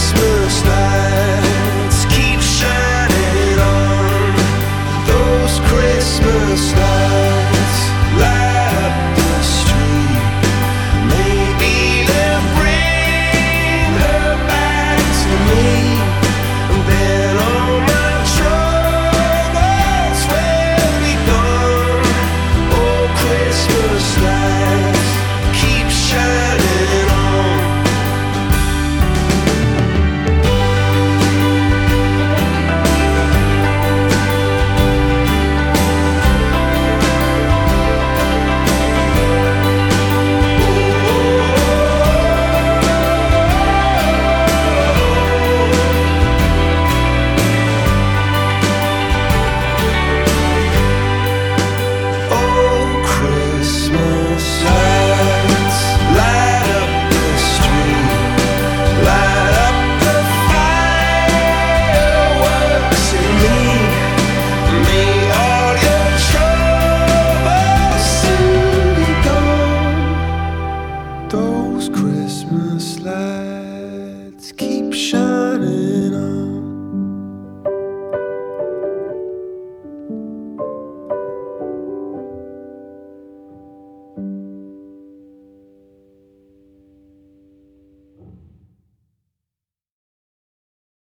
Christmas